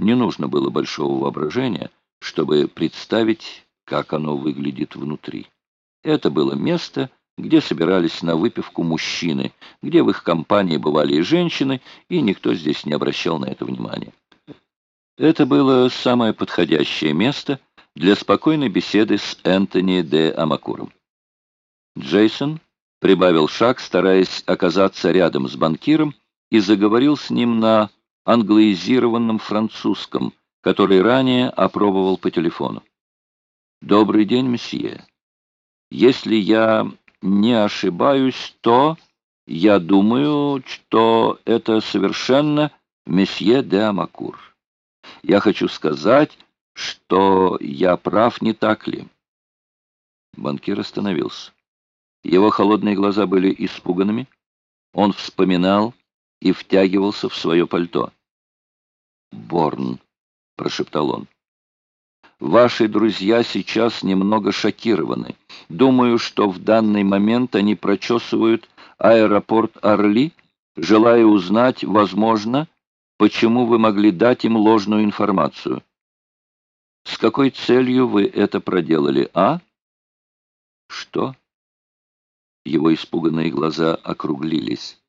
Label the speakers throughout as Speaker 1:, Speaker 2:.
Speaker 1: Не нужно было большого воображения, чтобы представить, как оно выглядит внутри. Это было место, где собирались на выпивку мужчины, где в их компании бывали и женщины, и никто здесь не обращал на это внимания. Это было самое подходящее место для спокойной беседы с Энтони де Амакуром. Джейсон прибавил шаг, стараясь оказаться рядом с банкиром, и заговорил с ним на англоизированном французском, который ранее опробовал по телефону. «Добрый день, месье. Если я не ошибаюсь, то я думаю, что это совершенно месье де Амакур. Я хочу сказать, что я прав, не так ли?» Банкир остановился. Его холодные глаза были испуганными. Он вспоминал и втягивался в свое пальто. «Борн», — прошептал он. «Ваши друзья сейчас немного шокированы. Думаю, что в данный момент они прочесывают аэропорт Орли, желая узнать, возможно, почему вы могли дать им ложную информацию. С какой целью вы это проделали, а?» «Что?» Его испуганные глаза округлились.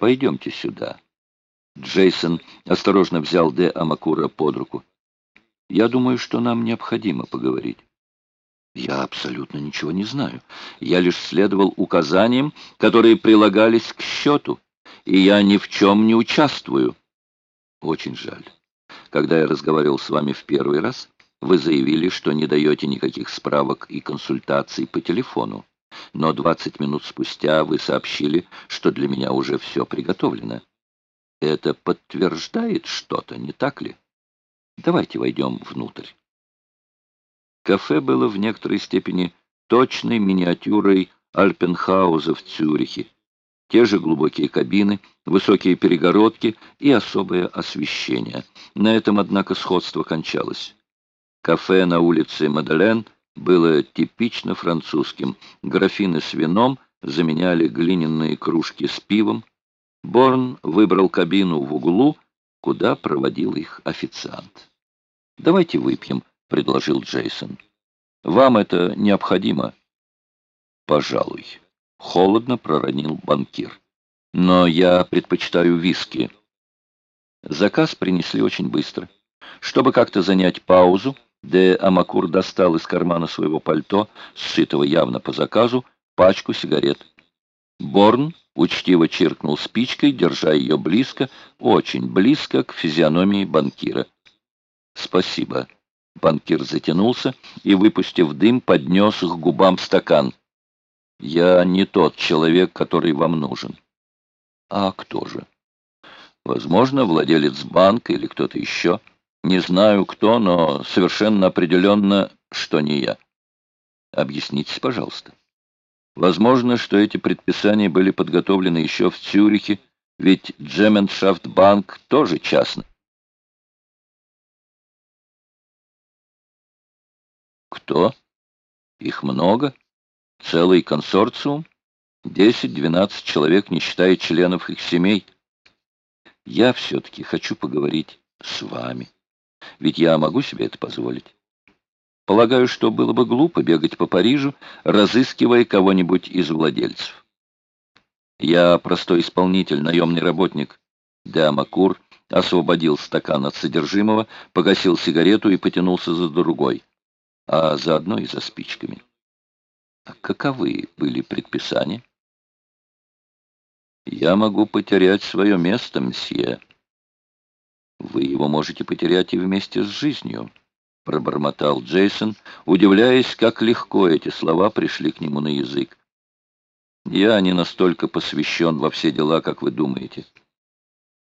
Speaker 1: «Пойдемте сюда». Джейсон осторожно взял Де Амакура под руку. «Я думаю, что нам необходимо поговорить». «Я абсолютно ничего не знаю. Я лишь следовал указаниям, которые прилагались к счету, и я ни в чем не участвую». «Очень жаль. Когда я разговаривал с вами в первый раз, вы заявили, что не даете никаких справок и консультаций по телефону но 20 минут спустя вы сообщили, что для меня уже все приготовлено. Это подтверждает что-то, не так ли? Давайте войдем внутрь. Кафе было в некоторой степени точной миниатюрой Альпенхауза в Цюрихе. Те же глубокие кабины, высокие перегородки и особое освещение. На этом, однако, сходство кончалось. Кафе на улице Маделен – было типично французским. Графины с вином заменяли глиняные кружки с пивом. Борн выбрал кабину в углу, куда проводил их официант. «Давайте выпьем», — предложил Джейсон. «Вам это необходимо?» «Пожалуй», — холодно проронил банкир. «Но я предпочитаю виски». Заказ принесли очень быстро. Чтобы как-то занять паузу, Де Амакур достал из кармана своего пальто, сшитого явно по заказу, пачку сигарет. Борн учтиво чиркнул спичкой, держа ее близко, очень близко к физиономии банкира. «Спасибо». Банкир затянулся и, выпустив дым, поднес к губам стакан. «Я не тот человек, который вам нужен». «А кто же?» «Возможно, владелец банка или кто-то еще». Не знаю кто, но совершенно определенно, что не я. Объяснитесь, пожалуйста. Возможно, что эти предписания были подготовлены еще в Цюрихе, ведь Джемендшафтбанк тоже частный. Кто? Их много? Целый консорциум? Десять-двенадцать человек, не считая членов их семей. Я все-таки хочу поговорить с вами. Ведь я могу себе это позволить. Полагаю, что было бы глупо бегать по Парижу, разыскивая кого-нибудь из владельцев. Я простой исполнитель, наемный работник. Дамакур освободил стакан от содержимого, погасил сигарету и потянулся за другой, а заодно и за спичками. А каковы были предписания? Я могу потерять свое место, мсье. Вы его можете потерять и вместе с жизнью, пробормотал Джейсон, удивляясь, как легко эти слова пришли к нему на язык. Я не настолько посвящен во все дела, как вы думаете.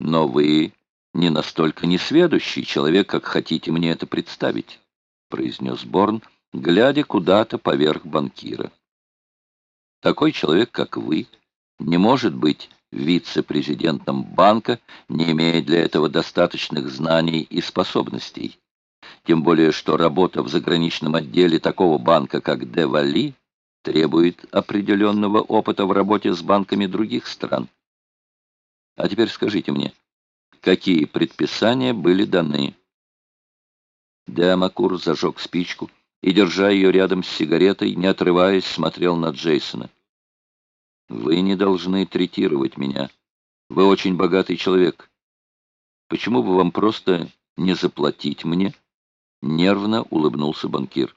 Speaker 1: Но вы не настолько несведущий человек, как хотите мне это представить, произнес Борн, глядя куда-то поверх банкира. Такой человек, как вы, не может быть вице-президентом банка, не имея для этого достаточных знаний и способностей. Тем более, что работа в заграничном отделе такого банка, как Девали, требует определенного опыта в работе с банками других стран. А теперь скажите мне, какие предписания были даны. Деамакур зажег спичку и, держа ее рядом с сигаретой, не отрываясь, смотрел на Джейсона. «Вы не должны третировать меня. Вы очень богатый человек. Почему бы вам просто не заплатить мне?» Нервно улыбнулся банкир.